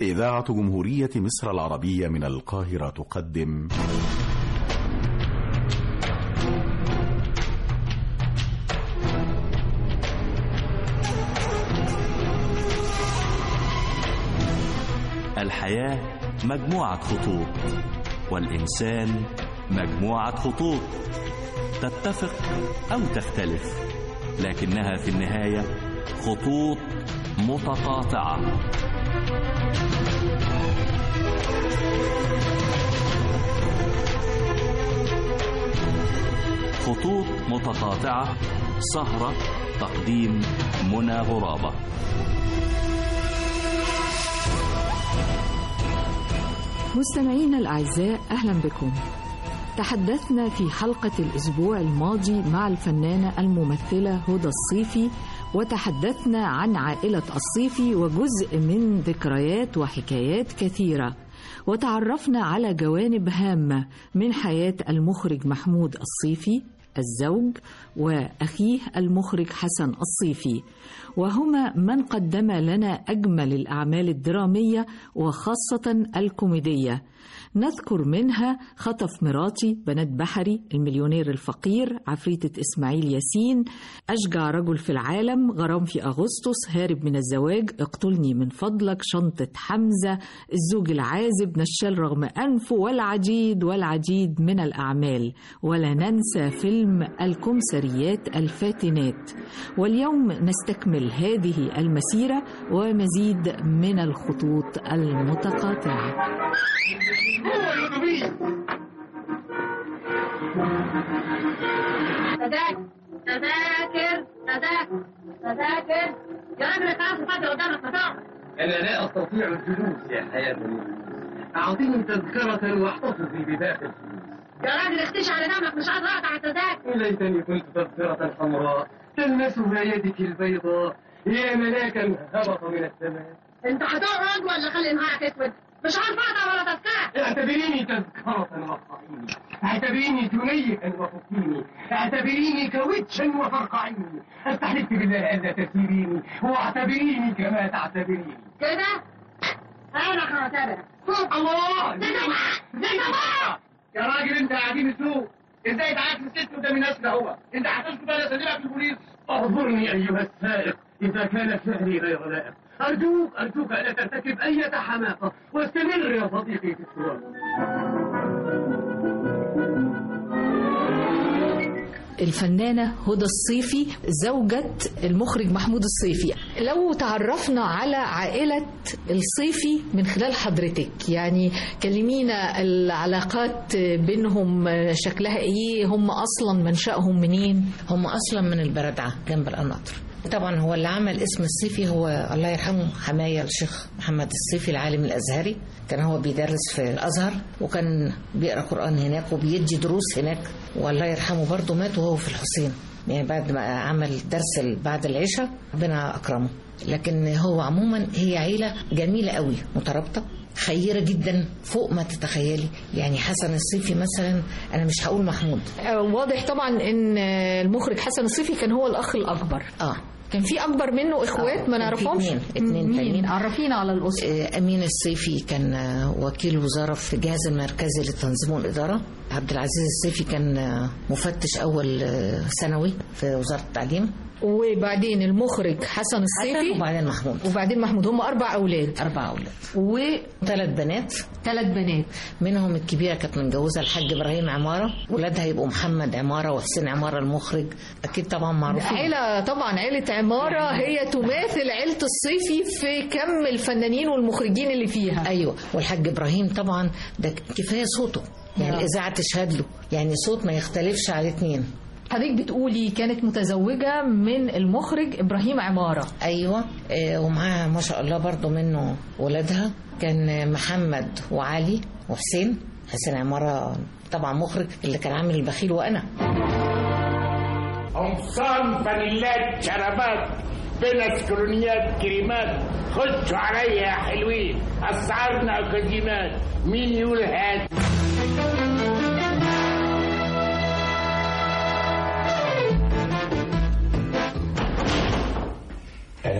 إذاعة جمهورية مصر العربية من القاهرة تقدم. الحياة مجموعة خطوط والإنسان مجموعة خطوط. تتفق أو تختلف لكنها في النهاية خطوط متقاطعة. خطوط متقاطعة سهرة تقديم منى غرابة. مستمعينا الأعزاء أهلا بكم. تحدثنا في حلقة الأسبوع الماضي مع الفنانة الممثلة هدى الصيفي وتحدثنا عن عائلة الصيفي وجزء من ذكريات وحكايات كثيرة. وتعرفنا على جوانب هامة من حياة المخرج محمود الصيفي الزوج وأخيه المخرج حسن الصيفي. وهما من قدم لنا أجمل الأعمال الدرامية وخاصة الكوميدية. نذكر منها خطف مراتي بنات بحري المليونير الفقير عفريتة إسماعيل ياسين. أشجع رجل في العالم غرام في أغسطس هارب من الزواج اقتلني من فضلك شنطة حمزة الزوج العازب نشال رغم أنفه والعديد والعديد من الأعمال. ولا ننسى فيلم الكمسريات الفاتنات. واليوم نستكمل هذه المسيرة ومزيد من الخطوط المتقاطعة. تذاكر تذاكر تذاكر تذاكر يا راجل خلاص فاضي قدامك مطار أنا لا أستطيع الجلوس يا حياة أعطيني تذكرة واحتفظي بباقي الفلوس يا راجل اختش على دمك مش عايز أقطع التذاكر. ليتني كنت تذكرة حمراء تلمسها يدك البيضاء. يا ملاكا هبط من السماء. أنت هتقعد ولا خلي نهارك أسود؟ مش عارف أقطع ولا تذكره اعتبريني تذكرة وقعيني اعتبريني جنيها وفكيني اعتبريني كوتشا وفرقعيني. استحلفت بالله ألا تسيريني واعتبريني كما تعتبريني. كده؟ أنا هعتبرك الله. ده ده ده يا راجل انت قاعدين السوق إزاي تعاكس الست قدام الناس ده هو؟ انت هتسكت ولا تديرها في البوليس؟ اعذرني أيها السائق إذا كان فعلي غير لائق. أرجوك أرجوك الا ترتكب أي حماقه واستمر يا صديقي في السواقه الفنانة هدى الصيفي زوجة المخرج محمود الصيفي. لو تعرفنا على عائلة الصيفي من خلال حضرتك يعني كلمينا العلاقات بينهم شكلها إيه هم أصلا منشأهم منين؟ هم أصلا من البردعه جنب القناطر. طبعا هو اللي عمل اسم الصيفي هو الله يرحمه حماية الشيخ محمد الصيفي العالم الأزهري. كان هو بيدرس في الأزهر وكان بيقرأ قرآن هناك وبيدي دروس هناك والله يرحمه برضه مات وهو في الحسين يعني بعد ما عمل درس بعد العشاء ربنا أكرمه. لكن هو عموما هي عيلة جميلة قوي مترابطة. خيرة جدا فوق ما تتخيلي. يعني حسن الصيفي مثلا أنا مش هقول محمود. واضح طبعا إن المخرج حسن الصيفي كان هو الأخ الأكبر. آه. كان في أكبر منه إخوات ما كان في نعرفهمش؟ اتنين- مين تانيين. عرفينا على الأسرة. آه، أمين الصيفي كان آه، وكيل وزارة في الجهاز المركزي للتنظيم والإدارة عبد العزيز الصيفي كان آه، مفتش أول آه، ثانوي في وزارة التعليم. وبعدين المخرج حسن الصيفي وبعدين محمود. وبعدين محمود. هم أربع أولاد. أربع أولاد. وثلاث ثلاث بنات. بنات منهم الكبيرة كانت متجوزة الحاج إبراهيم عمارة. ولادها يبقوا محمد عمارة وحسين عمارة المخرج. أكيد طبعا معروفين. عيلة طبعا. عيلة عمارة هي تماثل عيلة الصيفي في كم الفنانين والمخرجين اللي فيها. أيوه. والحاج إبراهيم طبعا ده كفاية صوته. يعني. الاذاعه تشهد له. يعني صوت ما يختلفش على اتنين حضرتك بتقولي كانت متزوجة من المخرج إبراهيم عمارة. أيوه آه، ومعاها ما شاء الله برضو منه ولادها. كان محمد وعلي وحسين. حسين عمارة طبعا مخرج اللي كان عامل البخيل وأنا. قمصان فانيلات شرابات بنس كولونيات كريمات. خشوا عليا يا حلوين. أسعارنا اكاديمات مين يقول هات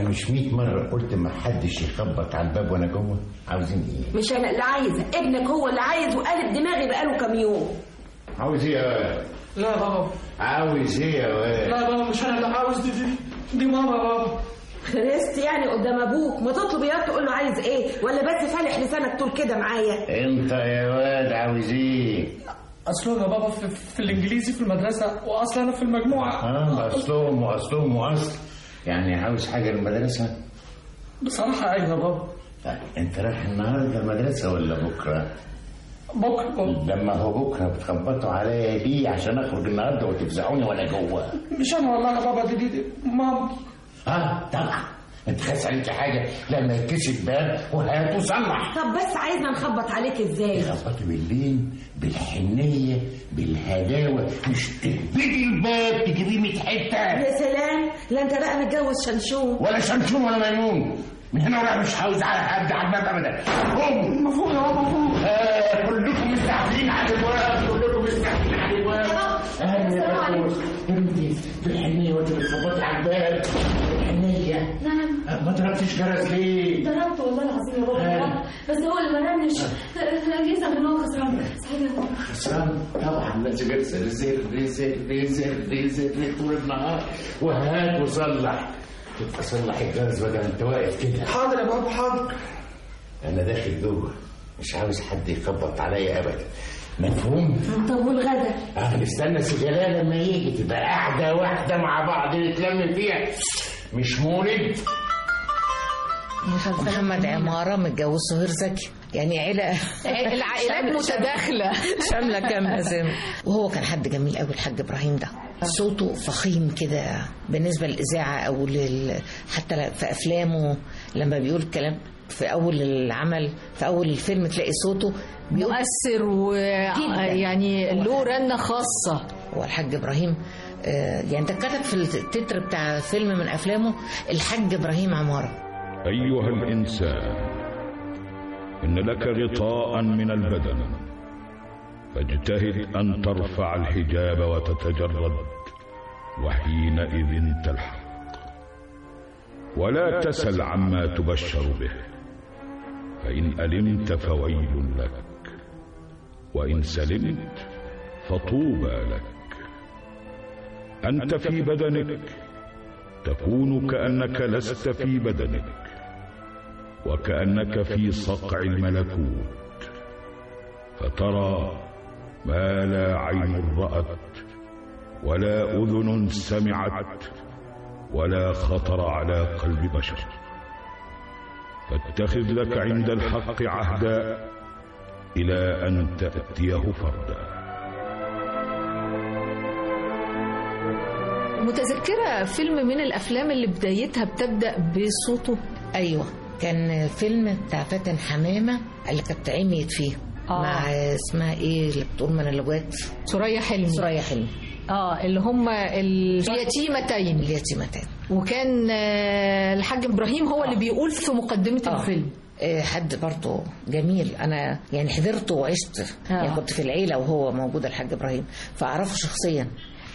أنا مش 100 مرة قلت ما حدش يخبط على الباب وأنا جوه. عاوزين إيه؟ مش أنا اللي عايزة. ابنك هو اللي عايز وقالب دماغي بقاله كام يوم. عاوز إيه يا ولد لا يا بابا. عاوز إيه يا ولد لا يا بابا مش أنا اللي عاوز. دي دي, دي ماما يا بابا. خرست يعني قدام أبوك؟ ما تطلب يا تقول له عايز إيه؟ ولا بس فالح لسانك طول كده معايا؟ أنت يا ولد عاوز إيه؟ اصل يا بابا في, في الإنجليزي في المدرسة وأصل أنا في المجموعة. آه اصلهم واصلهم وأصل. يعني عاوز حاجة المدرسة بصراحة أيوه يا بابا طيب أنت رايح النهارده المدرسة ولا بكرة؟ بكرة. بابا لما هو بكرة بتخبطوا عليا ليه عشان أخرج النهارده وتفزعوني وأنا جوه. مش أنا والله يا بابا دي دي, دي. ماما. آه طبعا. انت خاس عليك حاجة. لما يتكشف باب وهات وصلح. طب بس عايزنا نخبط عليك إزاي؟ خبطي بالليل بالحنية بالهداوة. مش تهبدي الباب تجيبيه 100 حتة. يا سلام لا انت بقى متجوز شنشون. ولا شمشون ولا ميمون. من هنا ورايح مش عاوز على حد على الباب ابدا. قوم. مفهوم يا بابا مفهوم آه كلكم مستعجلين على الابواب كلكم مستعجلين على الابواب أهلا يا بابا انت بالحنية وانت بتخبطي على الباب. نعم. ما ضربتش جرس ليه؟ ضربت والله العظيم يا بابا بس هو اللي ما رنش جيت ان هو خسران. صحيح يا بابا خسران طبعا لازم ارسل رزر رزر رزر رزر طول النهار. وهات وصلح. تبقى صلح الجرس بدل أنت واقف كده. حاضر يا بابا حاضر. أنا داخل جوه مش عاوز حد يخبط عليا ابدا. مفهوم؟ طب والغدا؟ أه نستنى سجلاه لما يجي تبقى قاعدة واحدة مع بعض نتلم فيها. مش مولد محمد عمارة متجوز سهير زكي. يعني عيلة العائلات متداخلة. شاملة كاملة زي ما- وهو كان حد جميل قوي الحاج إبراهيم ده. صوته فخيم كده بالنسبة للإذاعة أو لل... حتى في أفلامه. لما بيقول الكلام في أول العمل في أول الفيلم تلاقي صوته بيقول مؤثر ويعني له رنة خاصة. هو الحاج إبراهيم آه، يعني ده كتب في التتر بتاع فيلم من أفلامه الحاج إبراهيم عمارة. أيها الإنسان إن لك غطاء من البدن. فاجتهد أن ترفع الحجاب وتتجرد وحينئذ تلحق. ولا تسل عما تبشر به فإن ألمت فويل لك وإن سلمت فطوبى لك. أنت في بدنك. تكون كأنك لست في بدنك. وكأنك في صقع الملكوت. فترى ما لا عين رأت ولا أذن سمعت ولا خطر على قلب بشر. فاتخذ لك عند الحق عهدا إلى أن تأتيه فردا. متذكرة فيلم من الأفلام اللي بدايتها بتبدأ بصوته؟ أيوه كان فيلم بتاع فاتن حمامة اللي كانت عميت فيه. آه. مع اسمها إيه اللي بتقول من اللغات سوريا حلمي. سوريا حلمي. آه اللي هم اليتيمتين. اليتيمتين. وكان آه، الحاج إبراهيم هو اللي بيقول في مقدمة آه. الفيلم. آه، حد برضه جميل. أنا يعني حضرته وعشت. آه. يعني كنت في العيلة وهو موجود الحاج إبراهيم. فأعرفه شخصيا.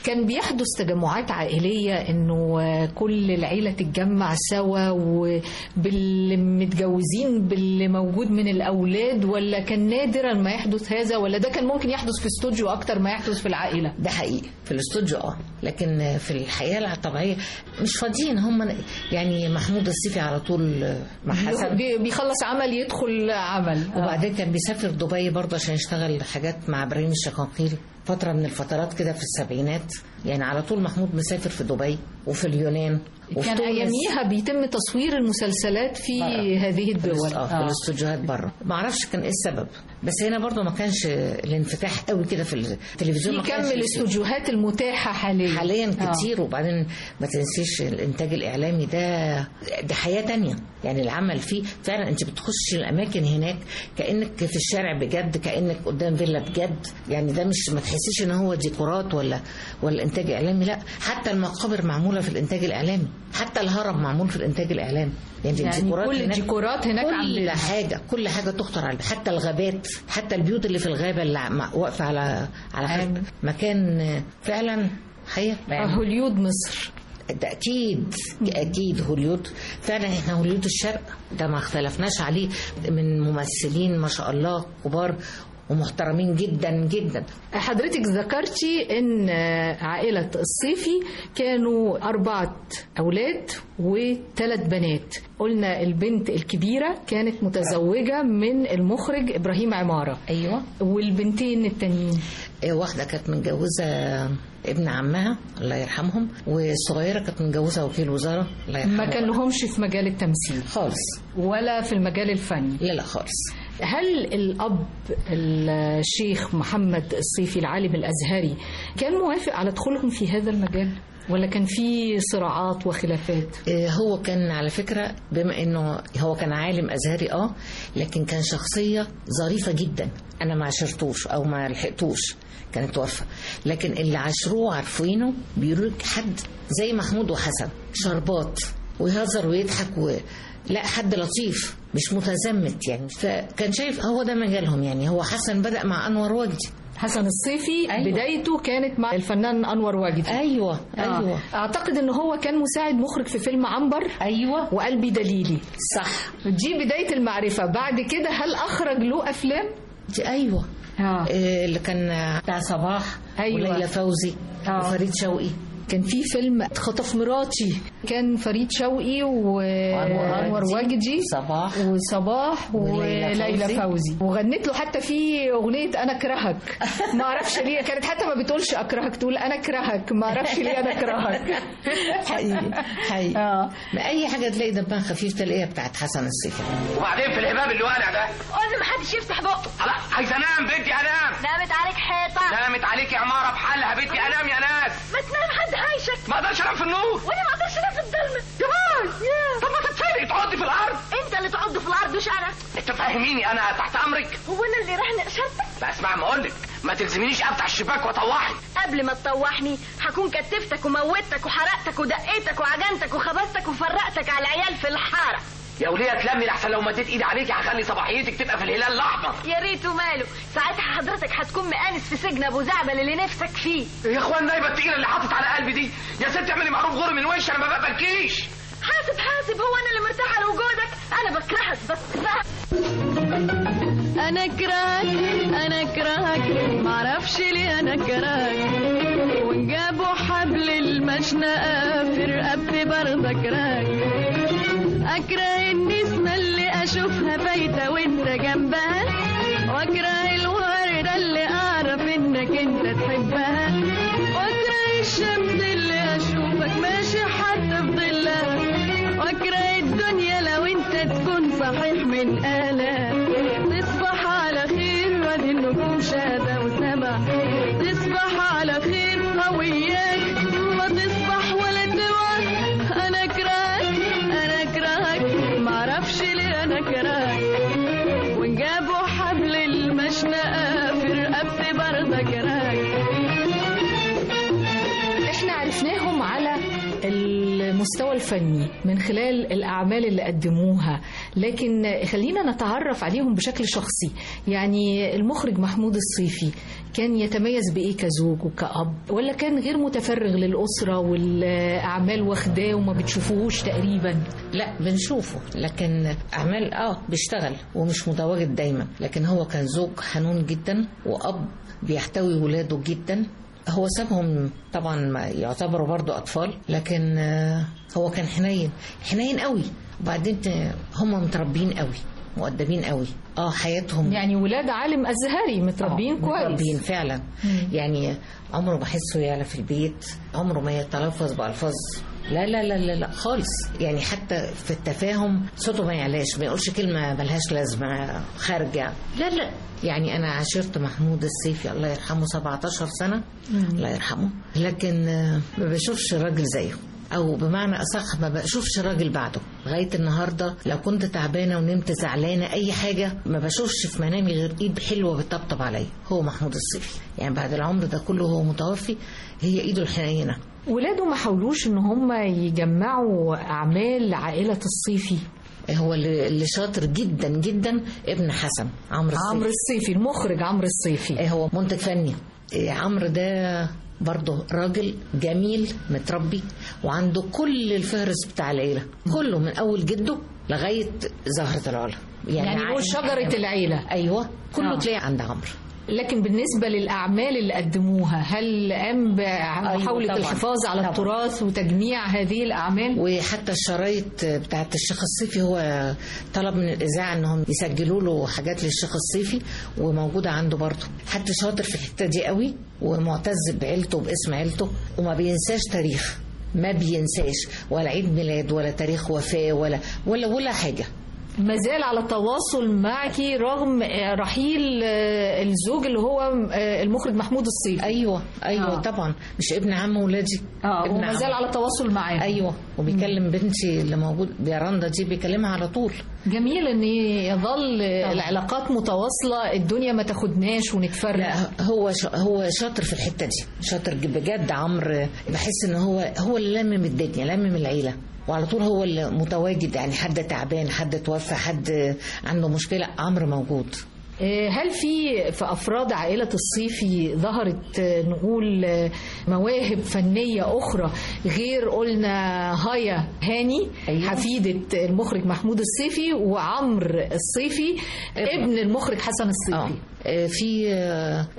كان بيحدث تجمعات عائلية إنه آه، كل العيلة تتجمع سوا وبالمتجوزين باللي موجود من الأولاد ولا كان نادرا ما يحدث هذا ولا ده كان ممكن يحدث في استوديو أكتر ما يحدث في العائلة؟ ده حقيقي في الاستوديو آه لكن في الحياة الطبيعية مش فاضيين هم يعني محمود السيفي على طول مع حسن. بي- بيخلص عمل يدخل عمل. آه. وبعدين كان بيسافر دبي برضه عشان يشتغل حاجات مع إبراهيم الشقاقيري. فترة من الفترات كده في السبعينات يعني على طول محمود مسافر في دبي وفي اليونان وفي كان. أياميها بيتم تصوير المسلسلات في هذه الدول. آه في الأستوديوهات بره ما أعرفش كان إيه السبب. بس هنا برضه ما كانش الانفتاح قوي كده في التلفزيون في كم الاستوديوهات المتاحة حاليا. حاليا آه. كتير وبعدين ما تنسيش الإنتاج الإعلامي ده دي حياة تانية. يعني العمل فيه فعلا أنت بتخش الأماكن هناك كأنك في الشارع بجد كأنك قدام فيلا بجد. يعني ده مش ما تحسيش إن هو ديكورات ولا ولا إنتاج إعلامي لا. حتى المقابر معمولة في الإنتاج الإعلامي. حتى الهرم معمول في الإنتاج الإعلامي. يعني, يعني الديكورات كل هناك الديكورات هناك كل عاملينها. حاجة كل حاجة تخطر على. حتى الغابات. حتى البيوت اللي في الغابة اللي واقفة على على خلف. مكان فعلا حقيقه آه، هوليود مصر. أكيد أكيد هوليود. فعلا إحنا هوليود الشرق. ده ما اختلفناش عليه. من ممثلين ما شاء الله كبار ومحترمين جدا جدا. حضرتك ذكرتي إن عائلة الصيفي كانوا أربعة أولاد وثلاث بنات. قلنا البنت الكبيرة كانت متزوجة من المخرج إبراهيم عمارة. أيوة. والبنتين التانيين؟ واحدة كانت متجوزة ابن عمها الله يرحمهم والصغيرة كانت متجوزة وكيل وزارة الله يرحمه ما كان لهمش في مجال التمثيل. خالص. ولا في المجال الفني. لا لا خالص. هل الأب الشيخ محمد الصيفي العالم الأزهري كان موافق على دخولهم في هذا المجال؟ ولا كان في صراعات وخلافات؟ هو كان على فكرة بما إنه هو كان عالم أزهري آه لكن كان شخصية ظريفة جدا. أنا ما عشرتوش أو ما لحقتوش كانت توفى لكن اللي عاشروه عارفينه بيقولوا حد زي محمود وحسن شربات ويهزر ويضحك و... لا حد لطيف. مش متزمت يعني. فكان شايف هو ده مجالهم يعني. هو حسن بدأ مع أنور وجدي حسن الصيفي أيوة. بدايته كانت مع الفنان أنور وجدي أيوه أيوه. آه. أعتقد إن هو كان مساعد مخرج في فيلم عنبر. أيوه. وقلبي دليلي. صح. دي بداية المعرفة. بعد كده هل أخرج له أفلام؟ أيوه. آه. إيه اللي كان بتاع صباح أيوة. وليلى فوزي آه. وفريد شوقي. كان في فيلم خطف مراتي. كان فريد شوقي وأنور وجدي. صباح. وصباح وليلى فوزي. فوزي. وغنت له حتى في أغنية أنا أكرهك. ما أعرفش ليه. كانت حتى ما بتقولش أكرهك تقول أنا أكرهك. ما أعرفش ليه أنا أكرهك. حقيقي. حقيقي. آه. أي حاجة تلاقي دمها خفيف تلاقيها بتاعت حسن الصيفي وبعدين في الهباب اللي والع ده قلنا محدش يفتح بقه. خلاص. عايز انام بدي أنام. نامت عليك حيطة. نامت عليك يا عمارة بحالها بدي أنام يا ناس. ما تنام حد عايشك ما أقدرش أنام في النور. وأنا ما أقدرش انام في الضلمه كمان طب ما تتفلق تقعدي في الأرض. انت اللي تعض في الأرض مش أنا. انت فاهميني أنا تحت أمرك. هو أنا اللي راح نقشرتك لا اسمع ما أقول لك ما تلزمنيش أفتح الشباك وأطوحك. قبل ما تطوحني هكون كتفتك وموتك وحرقتك ودقيتك وعجنتك وخبزتك وفرقتك على العيال في الحارة. يا ولية تلمي لحسن لو مديت ايدي عليكي هخلي صباحيتك تبقى في الهلال الأحمر. يا ريته ماله ساعتها حضرتك هتكون مآنس في سجن أبو زعبل اللي نفسك فيه. يا إخوان نايبة التقيلة اللي حاطط على قلبي دي. يا ست اعملي معروف غور من وش أنا ما بقبلكيش حاسب حاسب هو أنا اللي مرتاحة لوجودك؟ أنا بكرهك بس أنا أكرهك أنا أكرهك. معرفش ليه أنا أكرهك. وجابوا حبل المشنقة في رقبتي برضه أكرهك. اكره النسمه اللي أشوفها بايته وإنت جنبها؟ واكره الورده اللي أعرف إنك إنت تحبها؟ واكره الشمس اللي أشوفك ماشي حتى في ظلها؟ واكره الدنيا لو إنت تكون صحيح من آلام تصبح على خير وادي النجوم شهادة الفني من خلال الأعمال اللي قدموها. لكن خلينا نتعرف عليهم بشكل شخصي. يعني المخرج محمود الصيفي كان يتميز بإيه كزوج وكأب؟ ولا كان غير متفرغ للأسرة والأعمال واخداه وما بتشوفوهوش تقريبا؟ لا بنشوفه لكن أعمال آه بيشتغل ومش متواجد دايما. لكن هو كان زوج حنون جدا وأب بيحتوي ولاده جدا. هو سابهم طبعا ما يعتبروا برضو أطفال لكن آه، هو كان حنين حنين قوي. وبعدين ت- هم متربيين قوي مؤدبين قوي. آه حياتهم. يعني ولاد عالم أزهري متربيين آه، كويس. متربيين فعلا يعني عمره ما حسه يعلى في البيت عمره ما يتلفظ بألفاظ لا لا لا لا لا خالص. يعني حتى في التفاهم صوته ما يعلاش ما يقولش كلمة ملهاش لازمة خارجة لا لا. يعني أنا عاشرت محمود السيفي الله يرحمه 17 سنة الله يرحمه. لكن ما بشوفش راجل زيه. أو بمعنى أصح ما بشوفش راجل بعده. لغاية النهارده لو كنت تعبانة ونمت زعلانة أي حاجة ما بشوفش في منامي غير إيد حلوة بتطبطب عليا. هو محمود الصيفي يعني بعد العمر ده كله هو متوفي هي إيده الحنينة. ولاده ما حاولوش إن هم يجمعوا أعمال عائلة الصيفي. هو اللي شاطر جدا جدا ابن حسن عمرو الصيفي. عمرو الصيفي المخرج عمرو الصيفي. إيه هو منتج فني. إيه عمرو ده برضه راجل جميل متربي وعنده كل الفهرس بتاع العيلة. كله من أول جده لغاية زهرة العلا. يعني نقول شجرة العيلة. أيوه كله آه. تلاقيه عند عمرو. لكن بالنسبة للأعمال اللي قدموها هل قام بمحاولة طبعاً. الحفاظ على طبعاً. التراث وتجميع هذه الأعمال؟ وحتى الشرايط بتاعت الشيخ الصيفي هو طلب من الإذاعة إنهم يسجلوا له حاجات للشيخ الصيفي وموجودة عنده برضه حد شاطر في الحتة دي قوي ومعتز بعيلته وباسم عيلته وما بينساش تاريخ ما بينساش ولا عيد ميلاد ولا تاريخ وفاة ولا ولا ولا حاجة ما زال على تواصل معك رغم رحيل آه، الزوج اللي هو آه، المخرج محمود الصيفي. أيوه أيوه آه. طبعا. مش ابن عم ولادي آه ابن وما زال عم. على تواصل معاه. أيوه وبيكلم بنتي اللي موجود بيراندا دي بيكلمها على طول. جميل إن يظل العلاقات متواصلة الدنيا ما تاخدناش ونتفرق لا هو. هو شاطر في الحتة دي. شاطر بجد عمرو. بحس إن هو هو اللي لمم الدنيا لمم العيلة. وعلى طول هو اللي متواجد يعني حد تعبان حد توفى حد عنده مشكلة عمرو موجود. آه، هل في في أفراد عائلة الصيفي ظهرت آه، نقول آه، مواهب فنية أخرى غير قلنا هايا هاني أيوة. حفيدة المخرج محمود الصيفي وعمرو الصيفي إبن. المخرج حسن الصيفي؟ آه، في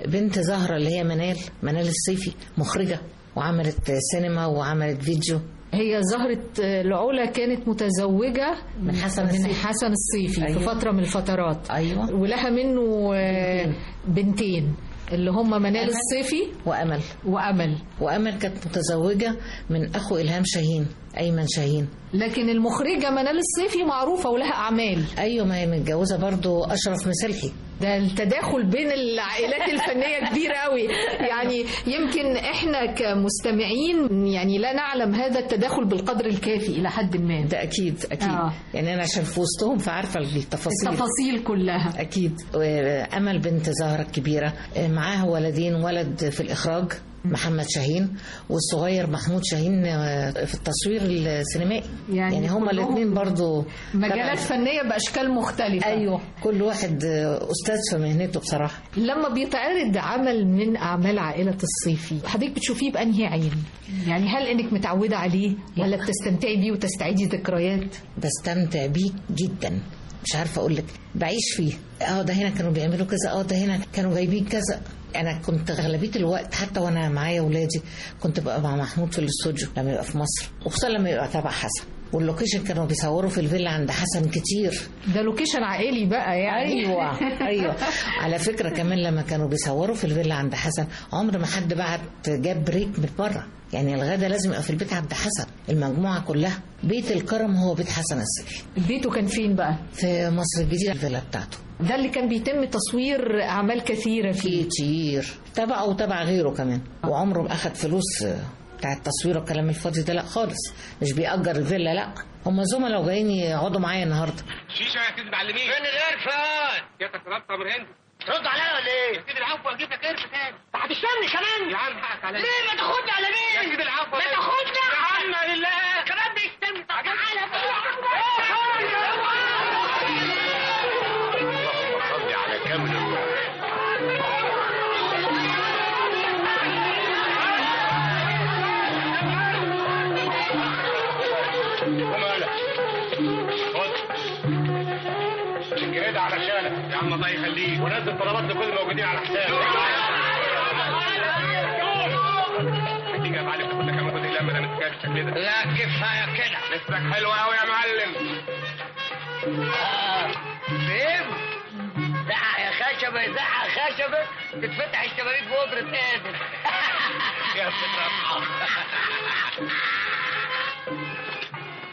بنت زهرة اللي هي منال منال الصيفي مخرجة وعملت سينما وعملت فيديو. هي زهرة آه، العلا كانت متزوجة من حسن من الصيفي. حسن الصيفي في أيوة. فترة من الفترات أيوه ولها منه آه، بنتين اللي هم منال. الصيفي وأمل وأمل وأمل كانت متزوجة من أخو إلهام شاهين أيمن شاهين. لكن المخرجة منال الصيفي معروفة ولها أعمال. أيوه ما هي متجوزة برضو أشرف مسلحي. ده التداخل بين العائلات الفنية كبير قوي يعني يمكن إحنا كمستمعين يعني لا نعلم هذا التداخل بالقدر الكافي إلى حد ما. ده أكيد أكيد. آه. يعني أنا عشان في وسطهم فعارفة التفاصيل. التفاصيل كلها. أكيد. أمل بنت زهرة الكبيرة. معاها ولدين ولد في الإخراج. محمد شاهين والصغير محمود شاهين في التصوير السينمائي. يعني يعني, هما الاثنين برضو مجالات فنية بأشكال مختلفة. أيوه كل واحد أستاذ في مهنته بصراحة. لما بيتعرض عمل من أعمال عائلة الصيفي حضرتك بتشوفيه بأنهي عين؟ يعني هل إنك متعودة عليه ولا بتستمتعي بيه وتستعيدي ذكريات؟ بستمتع بيه جدا. مش عارفة أقول لك بعيش فيه. آه ده هنا كانوا بيعملوا كذا آه ده هنا كانوا جايبين كذا. أنا كنت أغلبية الوقت حتى وأنا معايا اولادي كنت ببقى مع محمود في الاستوديو لما يبقى في مصر وخصوصا لما يبقى تبع حسن. وال location كانوا بيصوروا في الفيلا عند حسن كتير. ده location عائلي بقى يعني. أيوه أيوه. على فكرة كمان لما كانوا بيصوروا في الفيلا عند حسن عمر ما حد بعت جاب break من بره. يعني الغدا لازم يبقى في البيت عند حسن المجموعة كلها. بيت الكرم هو بيت حسن الصيفي بيته كان فين بقى؟ في مصر الجديدة الفيلا بتاعته. ده اللي كان بيتم تصوير أعمال كثيرة فيه. كتير. تبعه وتبع غيره كمان. وعمره ما أخد فلوس بتاع التصوير والكلام الفاضي ده لا خالص مش بيأجر الفيلا لا. هم زملاء وجايين يقعدوا معايا النهارده. شيشة يا سيدي معلمين فين القرفان يا تكرات طب هند. رد عليا ولا إيه؟ يا سيدي العفو أجيب لك قرف تاني. هتشتمني كمان. يا عم حقك عليا. ليه ما تاخدني على مين؟ يا سيدي العفو. ما تاخدني. يا عم لله. يخليك ونزل طلبات لكل الموجودين على تيجي يا معلم تاخد لك كام جزء لما أنا متكاتش كده لا كفايه كده. لسك حلوة قوي يا معلم. فين؟ يا خشبة زعق خشبة. تتفتح الشبابيك بقدرة قادر يا فترة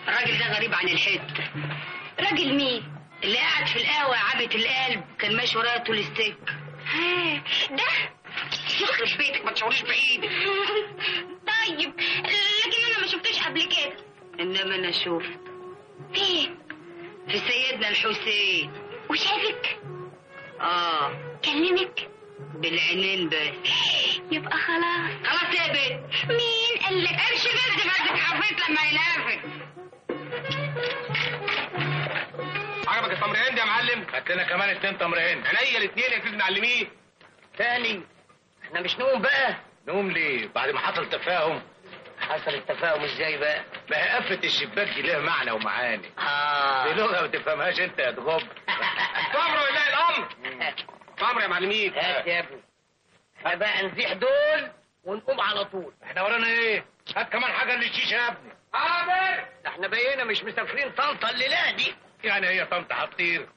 الراجل ده غريب عن الحته راجل مين؟ اللي قاعد في القهوة عبة القلب كان ماشي ورايا طول السك ده. يخرب بيتك ما تشعريش بإيدك. طيب لكن أنا ما شفتوش قبل كده. إنما أنا شفت. فين في سيدنا الحسين. وشافك؟ آه. كلمك؟ بالعينين بس. يبقى خلاص. خلاص يا بنت. مين قال لك؟ امشي بس بس حفيت لما يلافت هات لنا كمان اتنين تمر هند عينيا الاثنين يا سيدي معلمين تاني إحنا مش نقوم بقى. نقوم ليه؟ بعد ما حصل تفاهم. حصل التفاهم إزاي بقى؟ ما هي قفة الشباك دي ليها معنى ومعاني. آه. دي لغة ما تفهمهاش أنت يا تغب تأمر ولا الأمر؟ تأمر يا معلمين. هات يا ابني. فبقى نزيح دول ونقوم على طول. إحنا ورانا إيه؟ هات كمان حاجة للشيشة يا ابني. حاضر. إحنا بقينا مش مسافرين طنطا الليلة دي. يعني هي طنطا هتطير.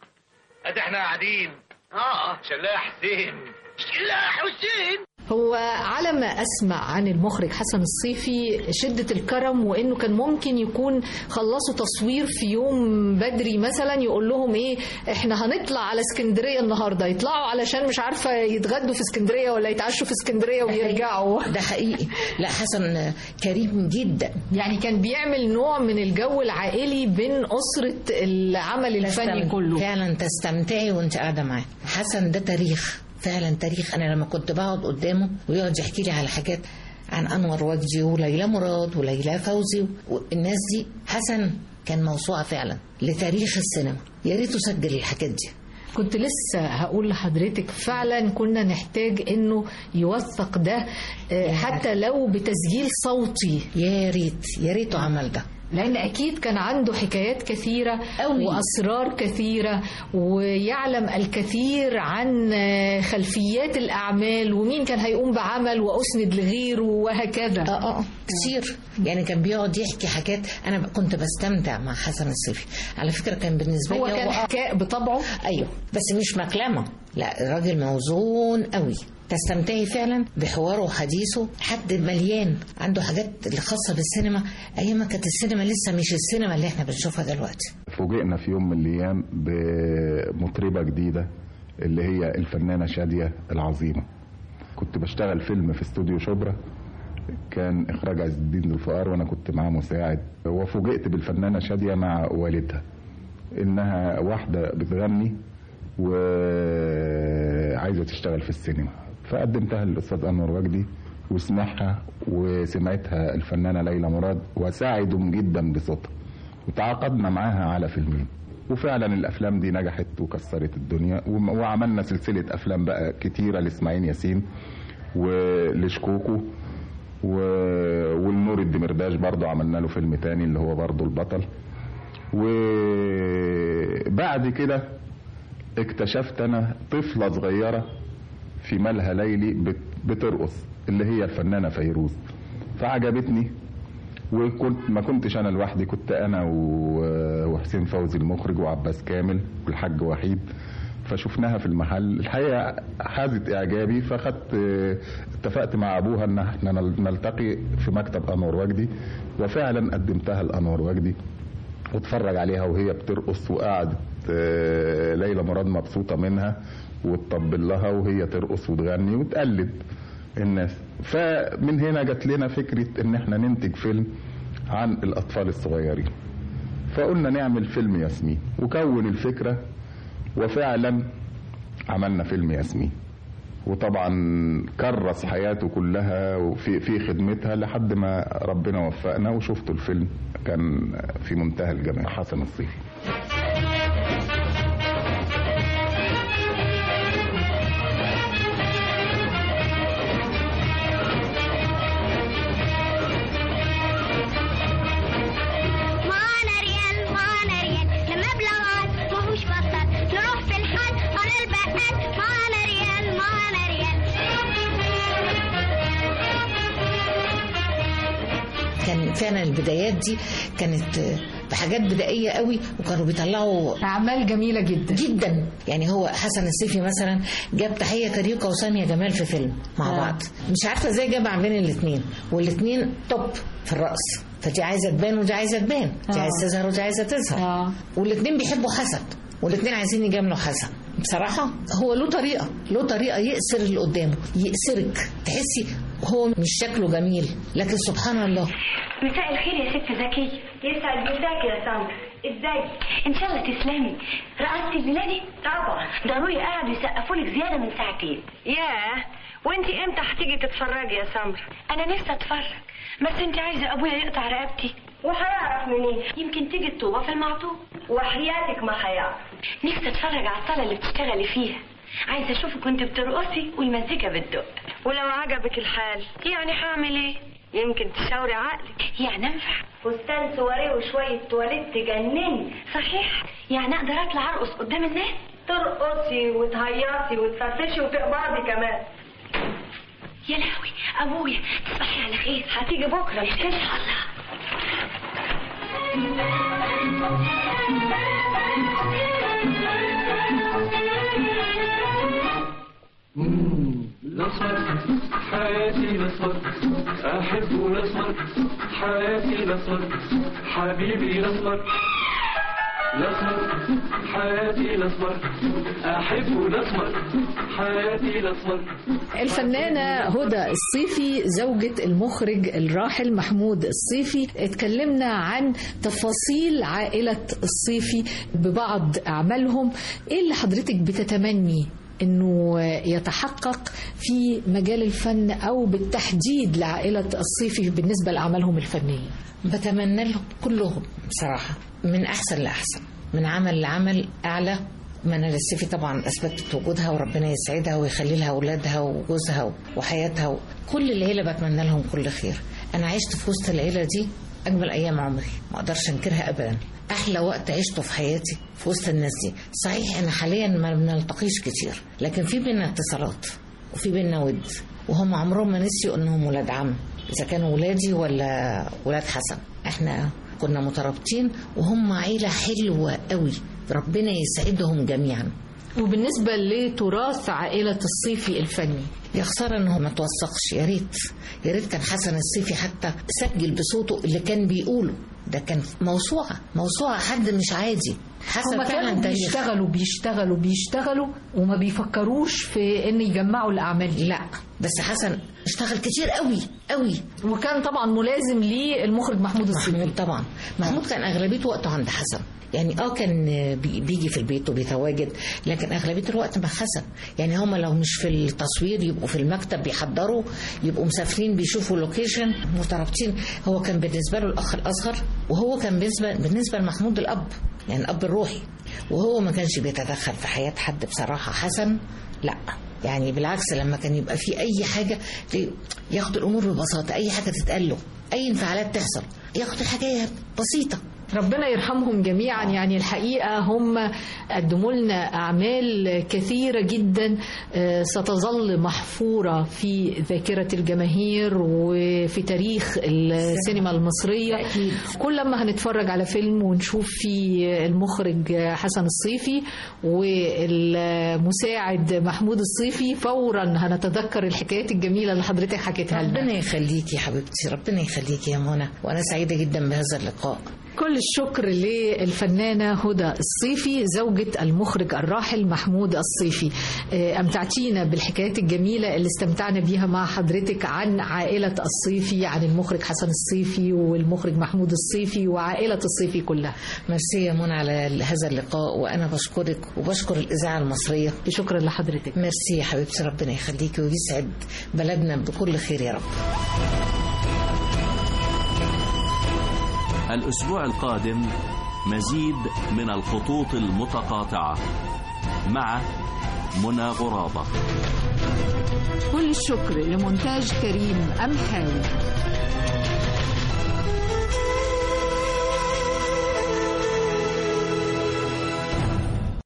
ادي إحنا قاعدين. آه. شلاح حسين. شلاح حسين؟ هو على ما أسمع عن المخرج حسن الصيفي شدة الكرم وإنه كان ممكن يكون خلصوا تصوير في يوم بدري مثلا يقول لهم إيه إحنا هنطلع على اسكندرية النهارده يطلعوا علشان مش عارفة يتغدوا في اسكندرية ولا يتعشوا في اسكندرية ويرجعوا. ده حقيقي. لا حسن كريم جدا. يعني كان بيعمل نوع من الجو العائلي بين أسرة العمل الفني. كله. فعلا تستمتعي وأنت قاعدة معاه. حسن ده تاريخ. فعلا تاريخ. أنا لما كنت بقعد قدامه ويقعد يحكي لي على حاجات عن أنور وجدي وليلى مراد وليلى فوزي والناس دي حسن كان موسوعة فعلا لتاريخ السينما. يا ريته سجل الحاجات دي. كنت لسه هقول لحضرتك فعلا كنا نحتاج إنه يوثق ده آه، حتى لو بتسجيل صوتي. يا ريت يا ريته عمل ده. لأن أكيد كان عنده حكايات كثيرة أوي. وأسرار كثيرة ويعلم الكثير عن آه، خلفيات الأعمال ومين كان هيقوم بعمل وأسند لغيره وهكذا آه آه كتير. يعني كان بيقعد يحكي حاجات. أنا كنت بستمتع مع حسن الصيفي. على فكرة كان بالنسبة هو لي كان آه. حكاء بطبعه؟ أيوه. بس مش مكلمه لا الراجل موزون قوي. تستمتعي فعلا بحواره وحديثه حد مليان. عنده حاجات اللي خاصه بالسينما. أيام ما كانت السينما لسه مش السينما اللي إحنا بنشوفها دلوقتي. فوجئنا في يوم من الأيام بمطربة جديدة اللي هي الفنانة شادية العظيمة. كنت بشتغل فيلم في استوديو شبرا. كان إخراج عز الدين الفقار وأنا كنت معاه مساعد. وفوجئت بالفنانة شادية مع والدها. إنها واحدة بتغني وعايزة تشتغل في السينما. فقدمتها للأستاذ أنور وجدي وسمعها وسمعتها الفنانة ليلى مراد وساعدهم جدا بصوتها. وتعاقدنا معاها على فيلمين. وفعلا الأفلام دي نجحت وكسرت الدنيا وعملنا سلسلة أفلام بقى كتيرة لإسماعيل ياسين ولشكوكو. والنور الدمرداش برضو عملنا له فيلم تاني اللي هو برضو البطل. وبعد كده اكتشفت أنا طفلة صغيرة في ملهى ليلي بت... بترقص اللي هي الفنانة فيروز. فعجبتني وكنت ما كنتش أنا لوحدي كنت أنا وحسين فوزي المخرج وعباس كامل والحاج وحيد. فشفناها في المحل. الحقيقة حازت إعجابي فاخدت اتفقت مع أبوها إن إحنا نل- نلتقي في مكتب أنور وجدي وفعلا قدمتها لأنور وجدي واتفرج عليها وهي بترقص وقعدت آه، ليلى مراد مبسوطة منها وتطبل لها وهي ترقص وتغني وتقلد الناس. فمن هنا جات لنا فكرة إن إحنا ننتج فيلم عن الأطفال الصغيرين. فقلنا نعمل فيلم ياسمين وكون الفكرة وفعلا عملنا فيلم ياسمين. وطبعا كرس حياته كلها وفي في خدمتها لحد ما ربنا وفقنا وشفتوا الفيلم كان في منتهى الجمال. حسن الصيفي. دي كانت بحاجات بدائية قوي وكانوا بيطلعوا أعمال جميلة جدا. جدا. يعني هو حسن الصيفي مثلا جاب تحية كاريوكا وسامية جمال في فيلم مع آه. بعض. مش عارفة إزاي جمع بين الاثنين والاثنين توب في الرقص. فدي عايزة تبان ودي عايزة تبان. دي آه. عايزة تظهر ودي عايزة تظهر. آه. والاثنين بيحبوا حسن. والاثنين عايزين يجاملوا حسن. بصراحة هو له طريقة. له طريقة يأسر اللي قدامه. يأسرك تحسي هو مش شكله جميل لكن سبحان الله. مساء الخير يا ست زكية يسعد مساك يا سمر إزاي؟ إن شاء الله تسلمي. رقصتي بلادي؟ طبعا. ضروري قعدوا يسقفوا لك زيادة من ساعتين. ياه. وأنت إمتى هتيجي تتفرجي يا سمر أنا نفسي أتفرج. بس أنت عايزة أبويا يقطع رقبتي. وهيعرف منين؟ يمكن تيجي الطوبة في المعطوب وحياتك ما هيعرف نفسي أتفرج على الصاله اللي بتشتغلي فيها. عايزه اشوفك وانت بترقصي والمزيكا بتدق. ولو عجبك الحال يعني هعمل إيه؟ يمكن تشاوري عقلك. يعني أنفع. فستان سواريه وشوية تواليت تجنني. صحيح. يعني أقدر أطلع أرقص قدام الناس؟ ترقصي وتهيصي وتفرفشي وتقبضي كمان. يا لهوي. أبويا تصبحي على خير. هتيجي بكرة. مش شاء الله. أحب الأسمر حياتي الأسمر حبيبي الأسمر الأسمر حياتي الأسمر أحب الأسمر حياتي الأسمر الفنانة هدى الصيفي زوجة المخرج الراحل محمود الصيفي. اتكلمنا عن تفاصيل عائلة الصيفي ببعض أعمالهم. إيه اللي حضرتك بتتمني إنه يتحقق في مجال الفن أو بالتحديد لعائلة الصيفي بالنسبة لأعمالهم الفنية. بتمنى لهم كلهم بصراحه من أحسن لأحسن من عمل لعمل أعلى. منال السيفي طبعا أثبتت وجودها وربنا يسعدها ويخلي لها أولادها وجوزها وحياتها كل العيلة بتمنى لهم كل خير. أنا عشت في وسط العيلة دي أجمل أيام عمري ما أقدرش أنكرها ابدا. أحلى وقت عشته في حياتي في وسط الناس دي. صحيح أنا حاليا ما بنلتقيش كتير لكن في بينا اتصالات وفي بينا ود وهم عمرهم ما نسيوا إنهم ولاد عم إذا كانوا ولادي ولا ولاد حسن. إحنا كنا مترابطين وهم عيلة حلوة قوي ربنا يسعدهم جميعا. وبالنسبة لتراث عائلة الصيفي الفني يا خسارة إنه ما توثقش. يا ريت يا ريت كان حسن الصيفي حتى سجل بصوته اللي كان بيقوله. ده كان موسوعة موسوعة حد مش عادي. هما فعلا كانوا بيشتغلوا بيشتغلوا بيشتغلوا وما بيفكروش في ان يجمعوا الأعمال لا بس حسن اشتغل كتير قوي قوي. وكان طبعا ملازم للمخرج محمود الصيفي محمود طبعا. محمود كان أغلبية وقته عند حسن. يعني آه كان بي- بيجي في البيت وبيتواجد لكن أغلبية الوقت مع حسن. يعني هم لو مش في التصوير يبقوا في المكتب بيحضروا يبقوا مسافرين بيشوفوا لوكيشن مترابطين. هو كان بالنسبة له الأخ الأصغر وهو كان بالنسبة بالنسبة لمحمود الأب. يعني الأب الروحي. وهو ما كانش بيتدخل في حياة حد بصراحة. حسن؟ لا. يعني بالعكس لما كان يبقى في أي حاجة ياخد الأمور ببساطة. أي حاجة تتقال له. أي انفعالات تحصل. ياخد الحاجة بسيطة. ربنا يرحمهم جميعا. يعني الحقيقة هم قدموا لنا أعمال كثيرة جدا آه، ستظل محفورة في ذاكرة الجماهير وفي تاريخ السينما المصرية. كل ما هنتفرج على فيلم ونشوف فيه المخرج حسن الصيفي والمساعد محمود الصيفي فورا هنتذكر الحكايات الجميلة اللي حضرتك حكيتها لنا. ربنا يخليكي يا حبيبتي ربنا يخليكي يا منى. وأنا سعيدة جدا بهذا اللقاء. كل الشكر للفنانة هدى الصيفي زوجة المخرج الراحل محمود الصيفي. آه، أمتعتينا بالحكايات الجميلة اللي استمتعنا بيها مع حضرتك عن عائلة الصيفي عن المخرج حسن الصيفي والمخرج محمود الصيفي وعائلة الصيفي كلها. ميرسي يا منى على هذا اللقاء وأنا بشكرك وبشكر الإذاعة المصرية. شكرا لحضرتك. ميرسي يا حبيبتي ربنا يخليكي ويسعد بلدنا بكل خير يا رب. الأسبوع القادم مزيد من الخطوط المتقاطعة مع منى غرابة. كل الشكر لمونتاج كريم أمحاوي